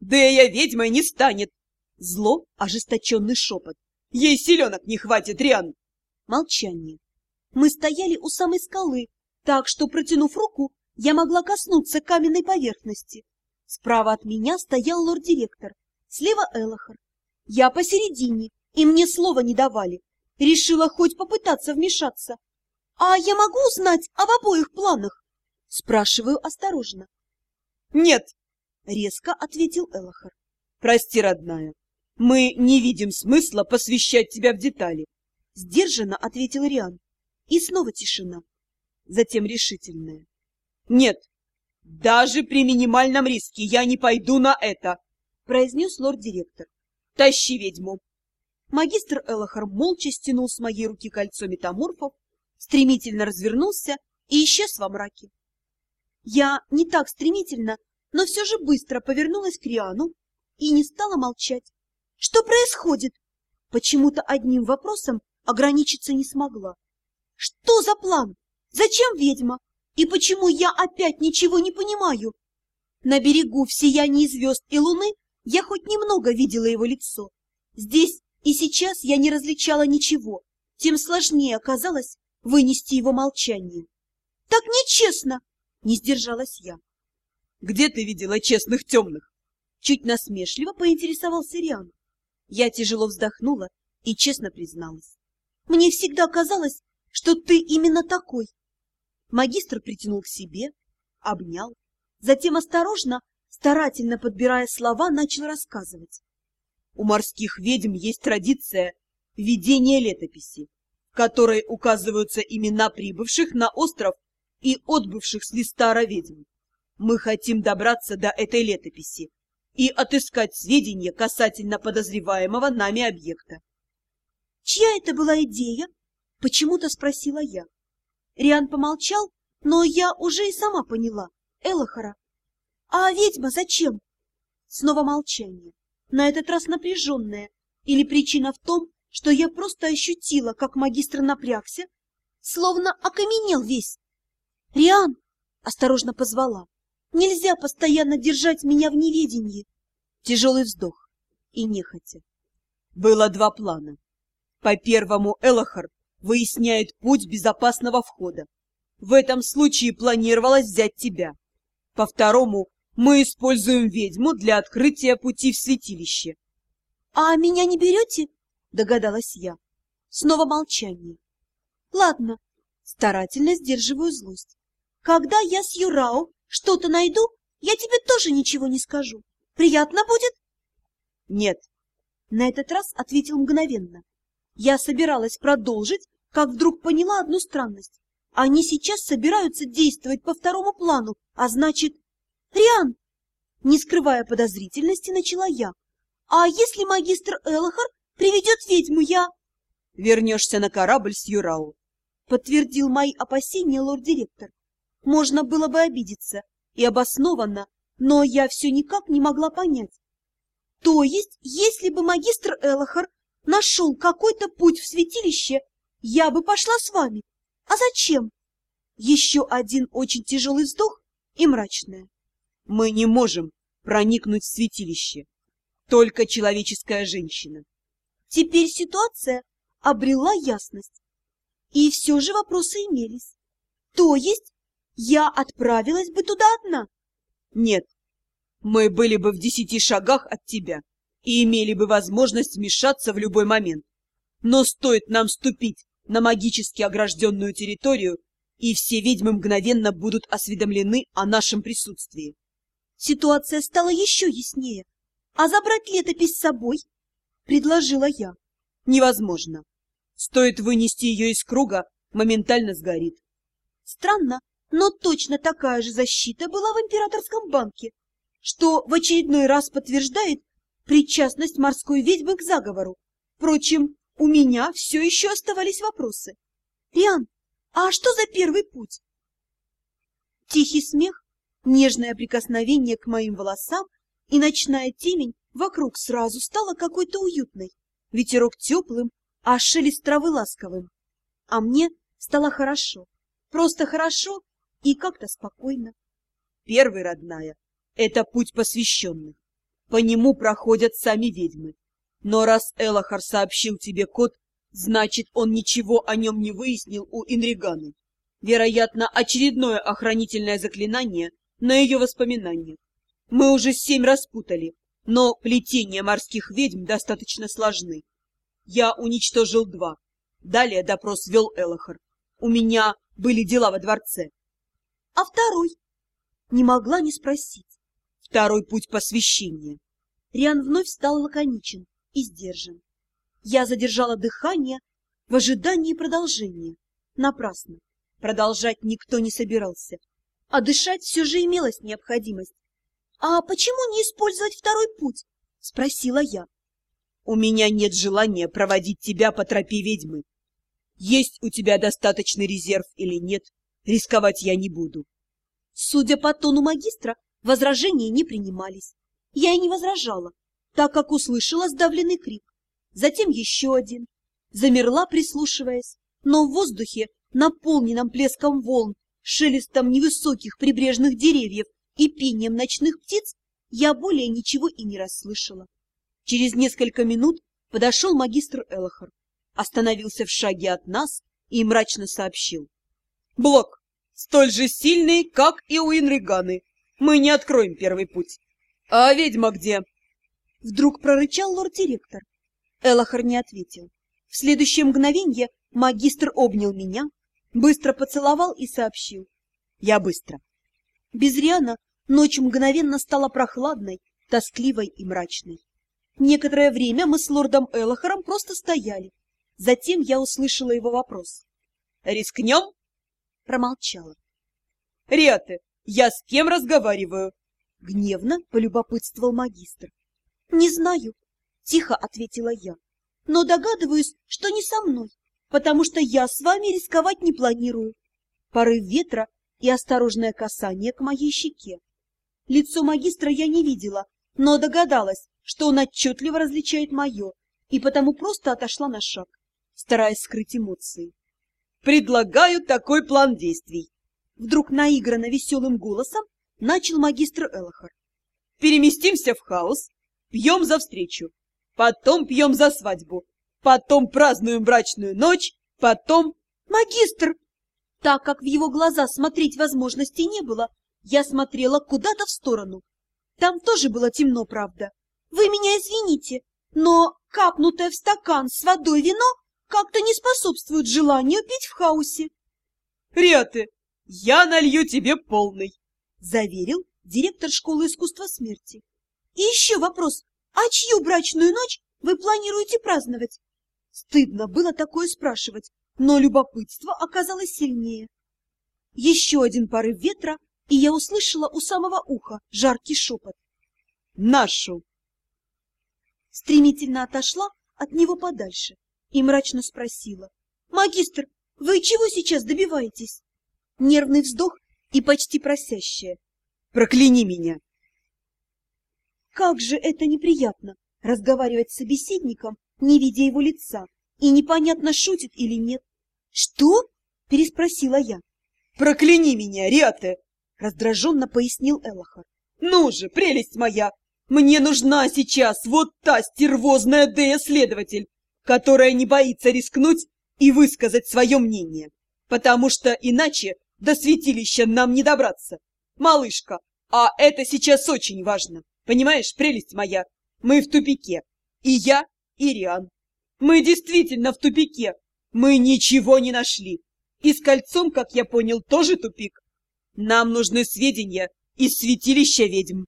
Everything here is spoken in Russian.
Да я ведьмой не станет. Зло, ожесточенный шепот. Ей селенок не хватит, Риан. Молчание. Мы стояли у самой скалы, так что, протянув руку, я могла коснуться каменной поверхности. Справа от меня стоял лорд-директор, слева Элохар. Я посередине, и мне слова не давали. Решила хоть попытаться вмешаться. «А я могу узнать об обоих планах?» Спрашиваю осторожно. «Нет!» — резко ответил Элохар. «Прости, родная, мы не видим смысла посвящать тебя в детали!» Сдержанно ответил Риан. И снова тишина. Затем решительная. «Нет, даже при минимальном риске я не пойду на это!» произнес лорд-директор. «Тащи ведьму!» Магистр Элохар молча стянул с моей руки кольцо метаморфов, стремительно развернулся и исчез во мраке. Я не так стремительно, но все же быстро повернулась к Риану и не стала молчать. Что происходит? Почему-то одним вопросом ограничиться не смогла. Что за план? Зачем ведьма? И почему я опять ничего не понимаю? На берегу в сиянии звезд и луны я хоть немного видела его лицо. Здесь и сейчас я не различала ничего, тем сложнее оказалось вынести его молчание. — Так нечестно! — не сдержалась я. — Где ты видела честных темных? Чуть насмешливо поинтересовался Риан. Я тяжело вздохнула и честно призналась. Мне всегда казалось, что ты именно такой. Магистр притянул к себе, обнял, затем осторожно, старательно подбирая слова, начал рассказывать. У морских ведьм есть традиция ведения летописи, в которой указываются имена прибывших на остров и отбывших с Листара ведьм. Мы хотим добраться до этой летописи и отыскать сведения касательно подозреваемого нами объекта. Чья это была идея? Почему-то спросила я. Риан помолчал, но я уже и сама поняла. Элохора. А ведьма зачем? Снова молчание на этот раз напряженная, или причина в том, что я просто ощутила, как магистр напрягся, словно окаменел весь. «Риан!» — осторожно позвала. «Нельзя постоянно держать меня в неведении!» Тяжелый вздох и нехотя. Было два плана. По первому Элохар выясняет путь безопасного входа. В этом случае планировалось взять тебя. По второму мы используем ведьму для открытия пути в святилище. — А меня не берете? — догадалась я. Снова молчание. — Ладно, старательно сдерживаю злость. Когда я с Юрао что-то найду, я тебе тоже ничего не скажу. Приятно будет? — Нет. На этот раз ответил мгновенно. Я собиралась продолжить, как вдруг поняла одну странность. Они сейчас собираются действовать по второму плану, а значит, Риан! Не скрывая подозрительности, начала я. А если магистр Элохар приведет ведьму, я... Вернешься на корабль с Юрау. Подтвердил мои опасения лорд-директор. Можно было бы обидеться, и обоснованно, но я все никак не могла понять. То есть, если бы магистр Элохар нашел какой-то путь в святилище, я бы пошла с вами. А зачем? Еще один очень тяжелый вздох и мрачное. Мы не можем проникнуть в святилище. Только человеческая женщина. Теперь ситуация обрела ясность. И все же вопросы имелись. То есть я отправилась бы туда одна? Нет. Мы были бы в десяти шагах от тебя и имели бы возможность вмешаться в любой момент. Но стоит нам ступить на магически огражденную территорию, и все ведьмы мгновенно будут осведомлены о нашем присутствии. Ситуация стала еще яснее. А забрать летопись с собой? Предложила я. Невозможно. Стоит вынести ее из круга, моментально сгорит. Странно, но точно такая же защита была в императорском банке, что в очередной раз подтверждает причастность морской ведьмы к заговору. Впрочем, у меня все еще оставались вопросы. Риан, а что за первый путь? Тихий смех Нежное прикосновение к моим волосам и ночная темень вокруг сразу стала какой-то уютной. Ветерок теплым, а шелест травы ласковым. А мне стало хорошо, просто хорошо и как-то спокойно. Первый, родная, это путь посвященных. По нему проходят сами ведьмы. Но раз Элохар сообщил тебе код, значит, он ничего о нем не выяснил у Инриганы. Вероятно, очередное охранительное заклинание на ее воспоминания. Мы уже семь распутали, но плетения морских ведьм достаточно сложны. Я уничтожил два. Далее допрос вел Элохар. У меня были дела во дворце. А второй? Не могла не спросить. Второй путь посвящения. Риан вновь стал лаконичен и сдержан. Я задержала дыхание в ожидании продолжения. Напрасно. Продолжать никто не собирался. А дышать все же имелась необходимость. «А почему не использовать второй путь?» — спросила я. «У меня нет желания проводить тебя по тропе ведьмы. Есть у тебя достаточный резерв или нет, рисковать я не буду». Судя по тону магистра, возражения не принимались. Я и не возражала, так как услышала сдавленный крик. Затем еще один. Замерла, прислушиваясь, но в воздухе, наполненном плеском волн, шелестом невысоких прибрежных деревьев и пением ночных птиц я более ничего и не расслышала. Через несколько минут подошел магистр Элохар, остановился в шаге от нас и мрачно сообщил. «Блок, столь же сильный, как и у Инриганы. Мы не откроем первый путь. А ведьма где?» Вдруг прорычал лорд-директор. Элохар не ответил. В следующее мгновенье магистр обнял меня, быстро поцеловал и сообщил. «Я быстро». Без Риана Ночь мгновенно стала прохладной, тоскливой и мрачной. Некоторое время мы с лордом Элохором просто стояли. Затем я услышала его вопрос. «Рискнем?» Промолчала. «Риаты, я с кем разговариваю?» Гневно полюбопытствовал магистр. «Не знаю», — тихо ответила я. «Но догадываюсь, что не со мной, потому что я с вами рисковать не планирую». Порыв ветра и осторожное касание к моей щеке. Лицо магистра я не видела, но догадалась, что он отчетливо различает мое, и потому просто отошла на шаг, стараясь скрыть эмоции. «Предлагаю такой план действий!» Вдруг наигранно веселым голосом начал магистр Элохар. «Переместимся в хаос, пьем за встречу, потом пьем за свадьбу, потом празднуем брачную ночь, потом...» «Магистр!» Так как в его глаза смотреть возможности не было, я смотрела куда-то в сторону. Там тоже было темно, правда. Вы меня извините, но капнутое в стакан с водой вино как-то не способствует желанию пить в хаосе. — Риаты, я налью тебе полный, — заверил директор школы искусства смерти. — И еще вопрос, а чью брачную ночь вы планируете праздновать? Стыдно было такое спрашивать, но любопытство оказалось сильнее. Еще один порыв ветра — и я услышала у самого уха жаркий шепот. «Нашу!» Стремительно отошла от него подальше и мрачно спросила. «Магистр, вы чего сейчас добиваетесь?» Нервный вздох и почти просящая. «Прокляни меня!» Как же это неприятно разговаривать с собеседником, не видя его лица, и непонятно, шутит или нет. «Что?» — переспросила я. «Прокляни меня, Риате!» раздраженно пояснил Элохар. «Ну же, прелесть моя! Мне нужна сейчас вот та стервозная Дея-следователь, которая не боится рискнуть и высказать свое мнение, потому что иначе до святилища нам не добраться. Малышка, а это сейчас очень важно, понимаешь, прелесть моя? Мы в тупике, и я, и Риан. Мы действительно в тупике, мы ничего не нашли. И с кольцом, как я понял, тоже тупик. Нам нужны сведения из святилища ведьм.